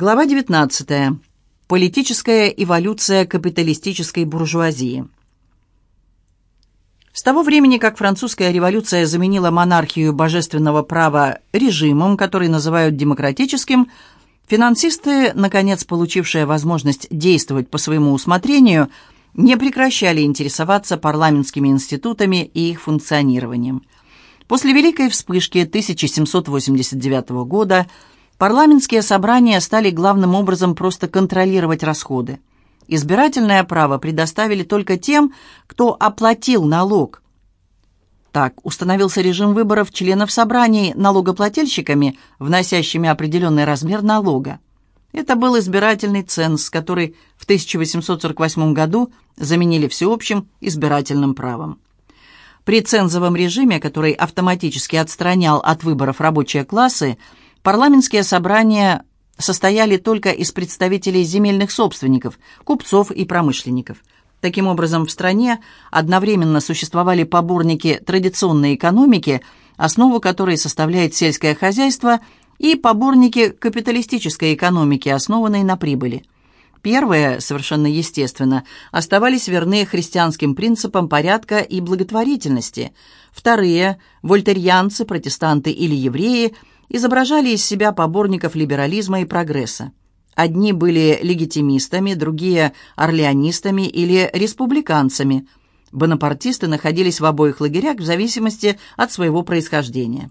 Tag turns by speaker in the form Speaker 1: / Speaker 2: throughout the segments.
Speaker 1: Глава 19. Политическая эволюция капиталистической буржуазии. С того времени, как французская революция заменила монархию божественного права режимом, который называют демократическим, финансисты, наконец получившие возможность действовать по своему усмотрению, не прекращали интересоваться парламентскими институтами и их функционированием. После Великой вспышки 1789 года Парламентские собрания стали главным образом просто контролировать расходы. Избирательное право предоставили только тем, кто оплатил налог. Так установился режим выборов членов собраний налогоплательщиками, вносящими определенный размер налога. Это был избирательный ценз, который в 1848 году заменили всеобщим избирательным правом. При цензовом режиме, который автоматически отстранял от выборов рабочие классы, Парламентские собрания состояли только из представителей земельных собственников, купцов и промышленников. Таким образом, в стране одновременно существовали поборники традиционной экономики, основу которой составляет сельское хозяйство, и поборники капиталистической экономики, основанной на прибыли. Первые, совершенно естественно, оставались верны христианским принципам порядка и благотворительности. Вторые, вольтерьянцы, протестанты или евреи – изображали из себя поборников либерализма и прогресса. Одни были легитимистами, другие – орлеонистами или республиканцами. Бонапартисты находились в обоих лагерях в зависимости от своего происхождения.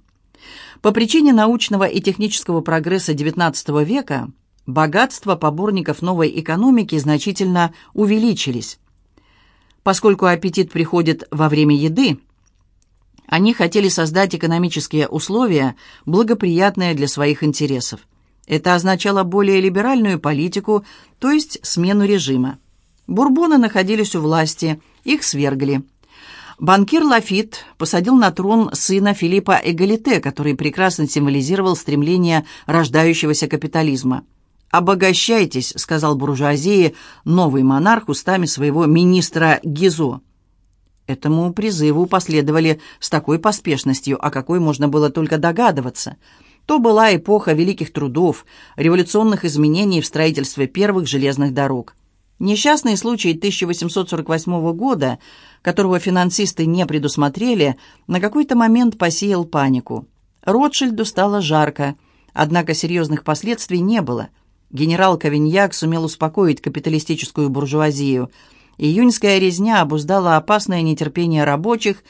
Speaker 1: По причине научного и технического прогресса XIX века богатства поборников новой экономики значительно увеличились. Поскольку аппетит приходит во время еды, они хотели создать экономические условия, благоприятные для своих интересов. Это означало более либеральную политику, то есть смену режима. Бурбоны находились у власти, их свергли. Банкир Лафит посадил на трон сына Филиппа Эгалите, который прекрасно символизировал стремление рождающегося капитализма. «Обогащайтесь», — сказал буржуазии новый монарх устами своего министра Гизо. Этому призыву последовали с такой поспешностью, о какой можно было только догадываться. То была эпоха великих трудов, революционных изменений в строительстве первых железных дорог. Несчастный случай 1848 года, которого финансисты не предусмотрели, на какой-то момент посеял панику. Ротшильду стало жарко, однако серьезных последствий не было. Генерал Кавиньяк сумел успокоить капиталистическую буржуазию – Июньская резня обуздала опасное нетерпение рабочих.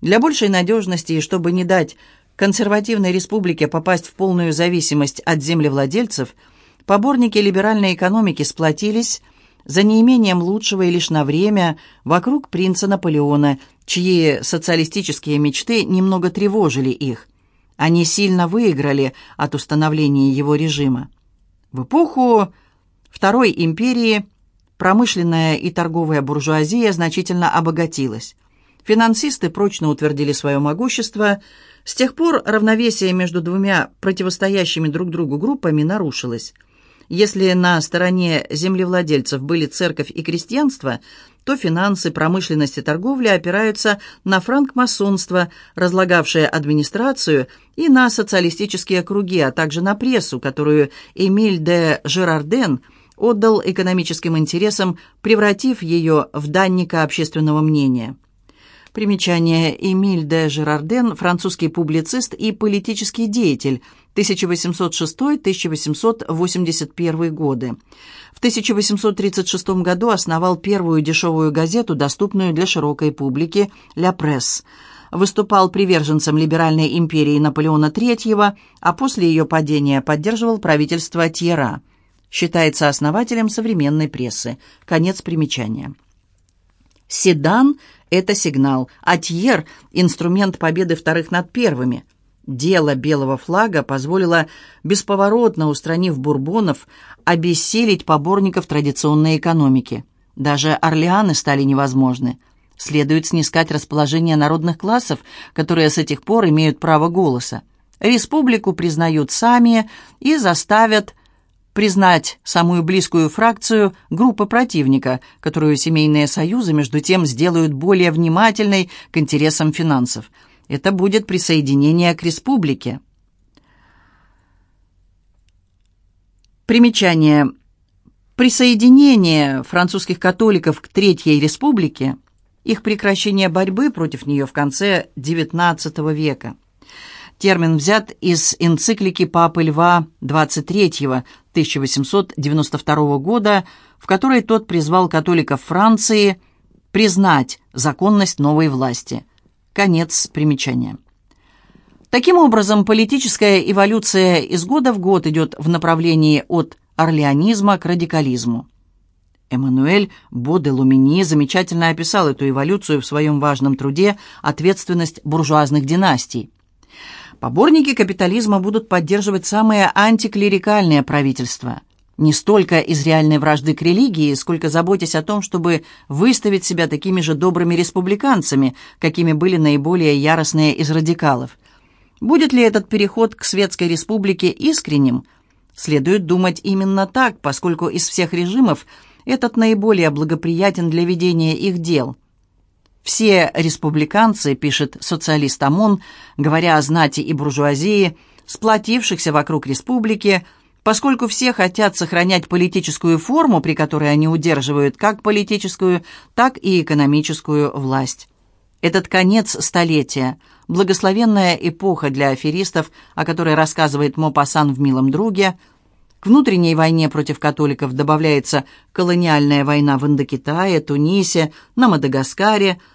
Speaker 1: Для большей надежности и чтобы не дать консервативной республике попасть в полную зависимость от землевладельцев, поборники либеральной экономики сплотились за неимением лучшего и лишь на время вокруг принца Наполеона, чьи социалистические мечты немного тревожили их. Они сильно выиграли от установления его режима. В эпоху Второй империи – Промышленная и торговая буржуазия значительно обогатилась. Финансисты прочно утвердили свое могущество. С тех пор равновесие между двумя противостоящими друг другу группами нарушилось. Если на стороне землевладельцев были церковь и крестьянство, то финансы, промышленность и торговля опираются на франкмасонство, разлагавшее администрацию, и на социалистические круги, а также на прессу, которую Эмиль де Жерарден – отдал экономическим интересам, превратив ее в данника общественного мнения. Примечание Эмиль де Жерарден, французский публицист и политический деятель, 1806-1881 годы. В 1836 году основал первую дешевую газету, доступную для широкой публики «Ля Пресс». Выступал приверженцем либеральной империи Наполеона III, а после ее падения поддерживал правительство Тьера – Считается основателем современной прессы. Конец примечания. Седан – это сигнал, а Тьер – инструмент победы вторых над первыми. Дело белого флага позволило, бесповоротно устранив бурбонов, обессилить поборников традиционной экономики. Даже Орлеаны стали невозможны. Следует снискать расположение народных классов, которые с этих пор имеют право голоса. Республику признают сами и заставят признать самую близкую фракцию группы противника, которую семейные союзы между тем сделают более внимательной к интересам финансов. Это будет присоединение к республике. Примечание. Присоединение французских католиков к Третьей Республике, их прекращение борьбы против нее в конце XIX века. Термин взят из энциклики Папы Льва XXIII 1892 года, в которой тот призвал католиков Франции признать законность новой власти. Конец примечания. Таким образом, политическая эволюция из года в год идет в направлении от орлеанизма к радикализму. Эммануэль Боде-Лумини замечательно описал эту эволюцию в своем важном труде «Ответственность буржуазных династий». Поборники капитализма будут поддерживать самое антиклерикальное правительство. Не столько из реальной вражды к религии, сколько заботясь о том, чтобы выставить себя такими же добрыми республиканцами, какими были наиболее яростные из радикалов. Будет ли этот переход к светской республике искренним? Следует думать именно так, поскольку из всех режимов этот наиболее благоприятен для ведения их дел – все республиканцы, пишет социалист ОМОН, говоря о знати и буржуазии, сплотившихся вокруг республики, поскольку все хотят сохранять политическую форму, при которой они удерживают как политическую, так и экономическую власть. Этот конец столетия, благословенная эпоха для аферистов, о которой рассказывает Мопассан в «Милом друге», к внутренней войне против католиков добавляется колониальная война в Индокитае, Тунисе, на Мадагаскаре –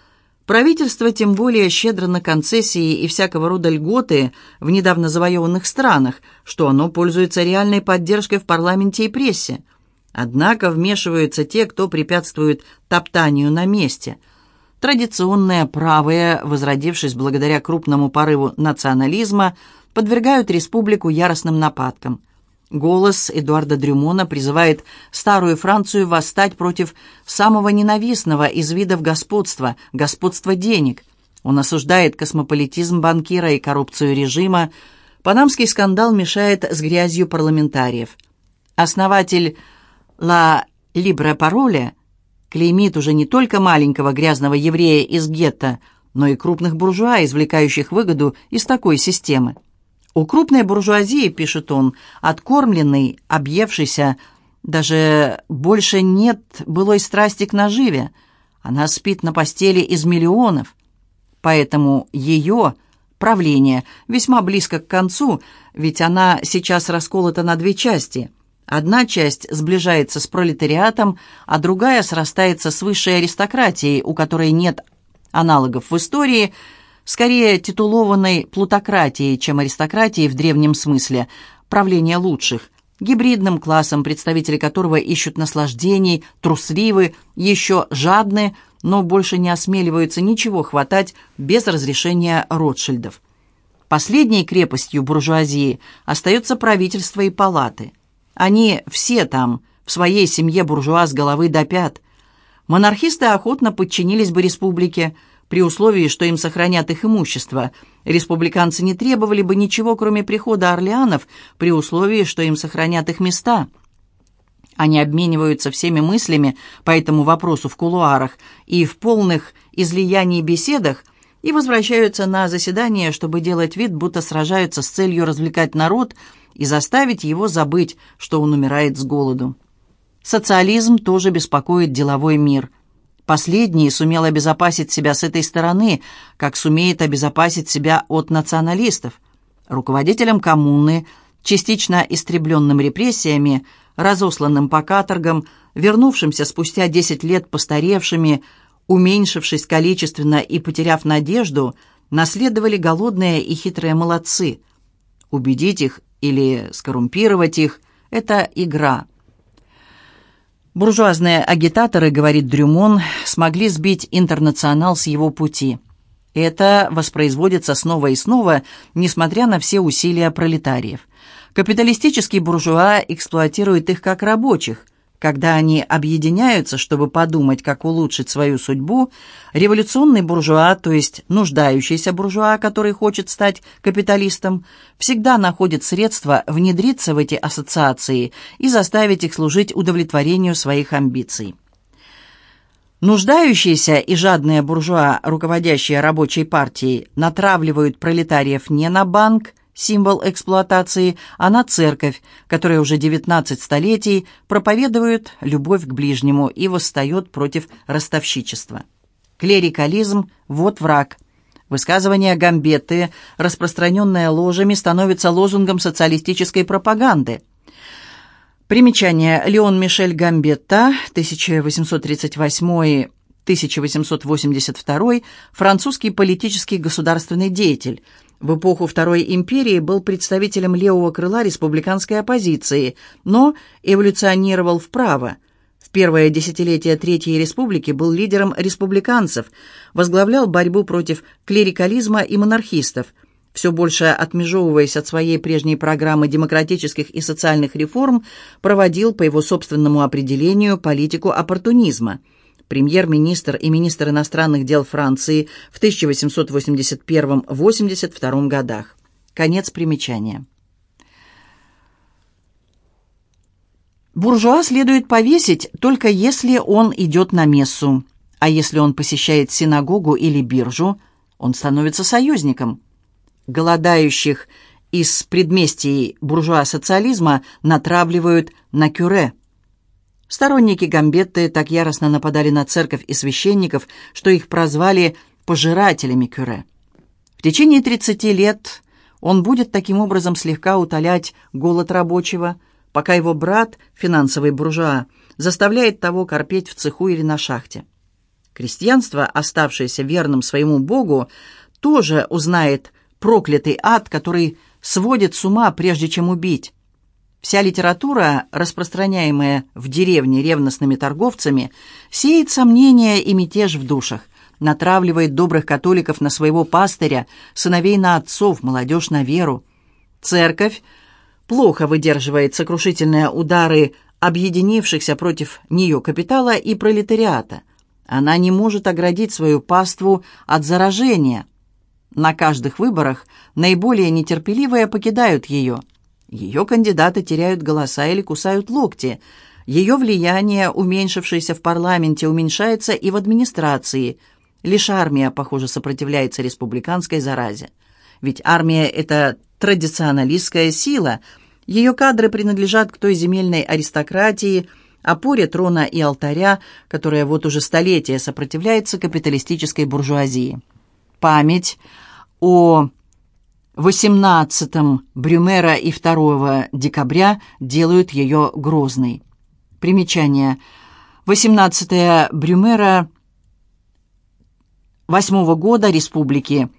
Speaker 1: Правительство тем более щедро на концессии и всякого рода льготы в недавно завоеванных странах, что оно пользуется реальной поддержкой в парламенте и прессе. Однако вмешиваются те, кто препятствует топтанию на месте. Традиционные правые, возродившись благодаря крупному порыву национализма, подвергают республику яростным нападкам – Голос Эдуарда Дрюмона призывает старую Францию восстать против самого ненавистного из видов господства – господства денег. Он осуждает космополитизм банкира и коррупцию режима. Панамский скандал мешает с грязью парламентариев. Основатель «Ла Либре Пароле» клеймит уже не только маленького грязного еврея из гетто, но и крупных буржуа, извлекающих выгоду из такой системы. У крупной буржуазии, пишет он, откормленный, объевшийся, даже больше нет былой страсти к наживе. Она спит на постели из миллионов. Поэтому ее правление весьма близко к концу, ведь она сейчас расколота на две части. Одна часть сближается с пролетариатом, а другая срастается с высшей аристократией, у которой нет аналогов в истории – скорее титулованной плутократией, чем аристократией в древнем смысле, правления лучших, гибридным классом, представители которого ищут наслаждений, трусливы, еще жадны, но больше не осмеливаются ничего хватать без разрешения Ротшильдов. Последней крепостью буржуазии остается правительство и палаты. Они все там, в своей семье буржуа с головы до пят. Монархисты охотно подчинились бы республике – при условии, что им сохранят их имущество. Республиканцы не требовали бы ничего, кроме прихода орлеанов, при условии, что им сохранят их места. Они обмениваются всеми мыслями по этому вопросу в кулуарах и в полных излияний беседах и возвращаются на заседание, чтобы делать вид, будто сражаются с целью развлекать народ и заставить его забыть, что он умирает с голоду. Социализм тоже беспокоит деловой мир – Последний сумел обезопасить себя с этой стороны, как сумеет обезопасить себя от националистов. Руководителям коммуны, частично истребленным репрессиями, разосланным по каторгам, вернувшимся спустя 10 лет постаревшими, уменьшившись количественно и потеряв надежду, наследовали голодные и хитрые молодцы. Убедить их или скоррумпировать их – это игра – Буржуазные агитаторы, говорит Дрюмон, смогли сбить интернационал с его пути. Это воспроизводится снова и снова, несмотря на все усилия пролетариев. Капиталистический буржуа эксплуатирует их как рабочих, когда они объединяются, чтобы подумать, как улучшить свою судьбу, революционный буржуа, то есть нуждающийся буржуа, который хочет стать капиталистом, всегда находит средства внедриться в эти ассоциации и заставить их служить удовлетворению своих амбиций. Нуждающиеся и жадные буржуа, руководящие рабочей партией, натравливают пролетариев не на банк, символ эксплуатации, а на церковь, которая уже 19 столетий проповедует любовь к ближнему и восстает против ростовщичества. Клерикализм – вот враг. Высказывание Гамбетты, распространенное ложами, становится лозунгом социалистической пропаганды. Примечание. Леон Мишель Гамбетта, 1838 1882, французский политический государственный деятель. В эпоху Второй империи был представителем левого крыла республиканской оппозиции, но эволюционировал вправо. В первое десятилетие Третьей республики был лидером республиканцев, возглавлял борьбу против клерикализма и монархистов. Все больше отмежевываясь от своей прежней программы демократических и социальных реформ, проводил, по его собственному определению, политику оппортунизма – премьер-министр и министр иностранных дел Франции в 1881-82 годах. Конец примечания. Буржуа следует повесить только если он идет на мессу, а если он посещает синагогу или биржу, он становится союзником. Голодающих из предместий буржуа-социализма натравливают на кюре – Сторонники Гамбетты так яростно нападали на церковь и священников, что их прозвали «пожирателями Кюре». В течение 30 лет он будет таким образом слегка утолять голод рабочего, пока его брат, финансовый буржуа, заставляет того корпеть в цеху или на шахте. Крестьянство, оставшееся верным своему Богу, тоже узнает проклятый ад, который сводит с ума, прежде чем убить. Вся литература, распространяемая в деревне ревностными торговцами, сеет сомнения и мятеж в душах, натравливает добрых католиков на своего пастыря, сыновей на отцов, молодежь на веру. Церковь плохо выдерживает сокрушительные удары объединившихся против нее капитала и пролетариата. Она не может оградить свою паству от заражения. На каждых выборах наиболее нетерпеливые покидают ее – ее кандидаты теряют голоса или кусают локти. Ее влияние, уменьшившееся в парламенте, уменьшается и в администрации. Лишь армия, похоже, сопротивляется республиканской заразе. Ведь армия – это традиционалистская сила. Ее кадры принадлежат к той земельной аристократии, опоре трона и алтаря, которая вот уже столетия сопротивляется капиталистической буржуазии. Память о 18-м Брюмера и 2 декабря делают ее грозной. Примечание. 18 Брюмера 8 года республики.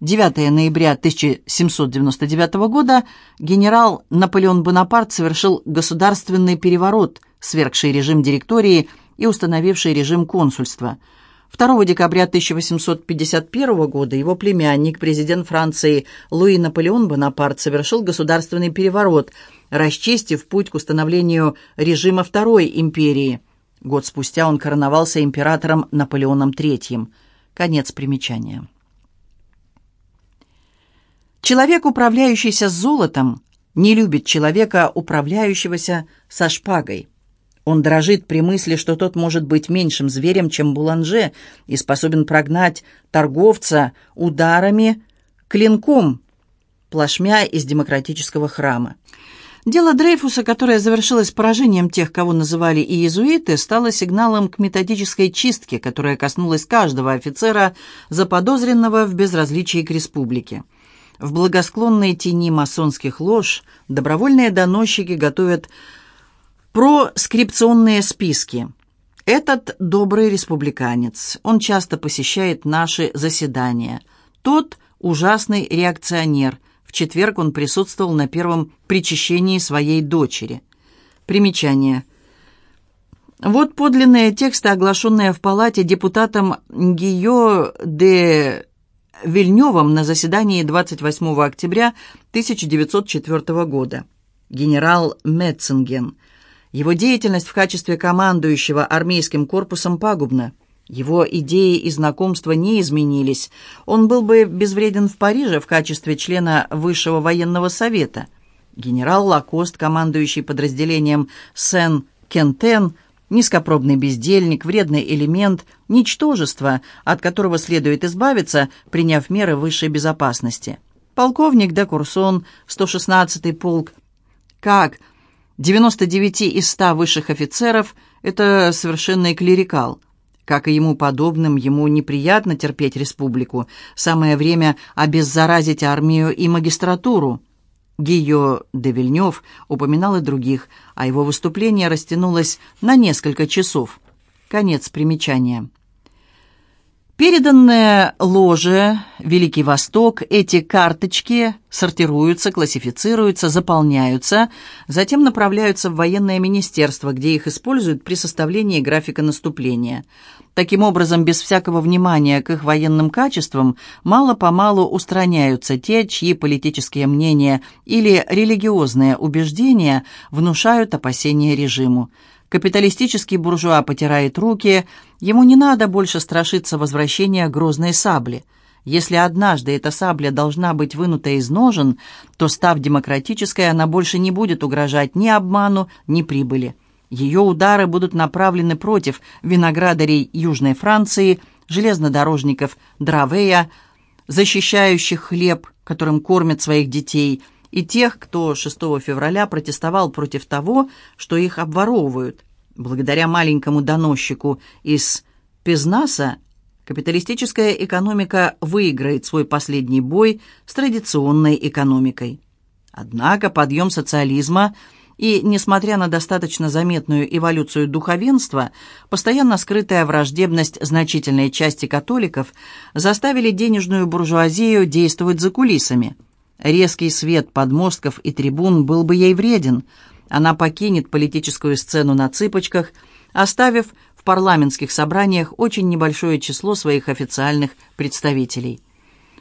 Speaker 1: 9 ноября 1799 года генерал Наполеон Бонапарт совершил государственный переворот, свергший режим директории и установивший режим консульства – 2 декабря 1851 года его племянник, президент Франции Луи Наполеон Бонапарт, совершил государственный переворот, расчистив путь к установлению режима Второй империи. Год спустя он короновался императором Наполеоном III. Конец примечания. Человек, управляющийся золотом, не любит человека, управляющегося со шпагой. Он дрожит при мысли, что тот может быть меньшим зверем, чем Буланже, и способен прогнать торговца ударами клинком, плашмя из демократического храма. Дело Дрейфуса, которое завершилось поражением тех, кого называли иезуиты, стало сигналом к методической чистке, которая коснулась каждого офицера, заподозренного в безразличии к республике. В благосклонной тени масонских лож добровольные доносчики готовят про скрипционные списки. Этот добрый республиканец. Он часто посещает наши заседания. Тот ужасный реакционер. В четверг он присутствовал на первом причащении своей дочери. Примечание. Вот подлинные тексты, оглашенные в палате депутатом Гио де Вильневым на заседании 28 октября 1904 года. Генерал Метцинген – его деятельность в качестве командующего армейским корпусом пагубна. Его идеи и знакомства не изменились. Он был бы безвреден в Париже в качестве члена Высшего военного совета. Генерал Лакост, командующий подразделением Сен-Кентен, низкопробный бездельник, вредный элемент, ничтожество, от которого следует избавиться, приняв меры высшей безопасности. Полковник де Курсон, 116-й полк. Как 99 из 100 высших офицеров – это совершенный клерикал. Как и ему подобным, ему неприятно терпеть республику. Самое время обеззаразить армию и магистратуру. Гийо де Вильнёв упоминал и других, а его выступление растянулось на несколько часов. Конец примечания. Переданные ложе «Великий Восток» эти карточки сортируются, классифицируются, заполняются, затем направляются в военное министерство, где их используют при составлении графика наступления. Таким образом, без всякого внимания к их военным качествам, мало-помалу устраняются те, чьи политические мнения или религиозные убеждения внушают опасения режиму. Капиталистический буржуа потирает руки, ему не надо больше страшиться возвращения грозной сабли. Если однажды эта сабля должна быть вынута из ножен, то, став демократической, она больше не будет угрожать ни обману, ни прибыли. Ее удары будут направлены против виноградарей Южной Франции, железнодорожников Дравея, защищающих хлеб, которым кормят своих детей, и тех, кто 6 февраля протестовал против того, что их обворовывают. Благодаря маленькому доносчику из Пизнаса капиталистическая экономика выиграет свой последний бой с традиционной экономикой. Однако подъем социализма и, несмотря на достаточно заметную эволюцию духовенства, постоянно скрытая враждебность значительной части католиков заставили денежную буржуазию действовать за кулисами – Резкий свет подмостков и трибун был бы ей вреден. Она покинет политическую сцену на цыпочках, оставив в парламентских собраниях очень небольшое число своих официальных представителей.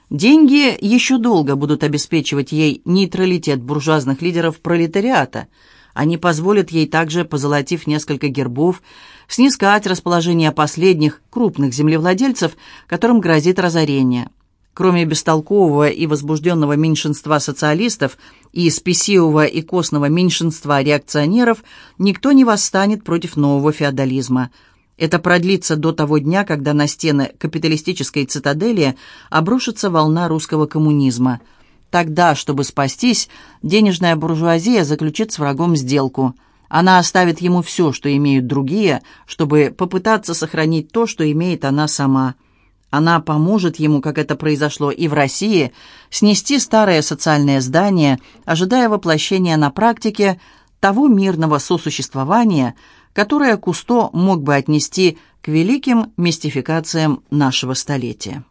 Speaker 1: Деньги еще долго будут обеспечивать ей нейтралитет буржуазных лидеров пролетариата. Они позволят ей также, позолотив несколько гербов, снискать расположение последних крупных землевладельцев, которым грозит разорение – Кроме бестолкового и возбужденного меньшинства социалистов и спесивого и костного меньшинства реакционеров, никто не восстанет против нового феодализма. Это продлится до того дня, когда на стены капиталистической цитадели обрушится волна русского коммунизма. Тогда, чтобы спастись, денежная буржуазия заключит с врагом сделку. Она оставит ему все, что имеют другие, чтобы попытаться сохранить то, что имеет она сама – она поможет ему, как это произошло и в России, снести старое социальное здание, ожидая воплощения на практике того мирного сосуществования, которое Кусто мог бы отнести к великим мистификациям нашего столетия.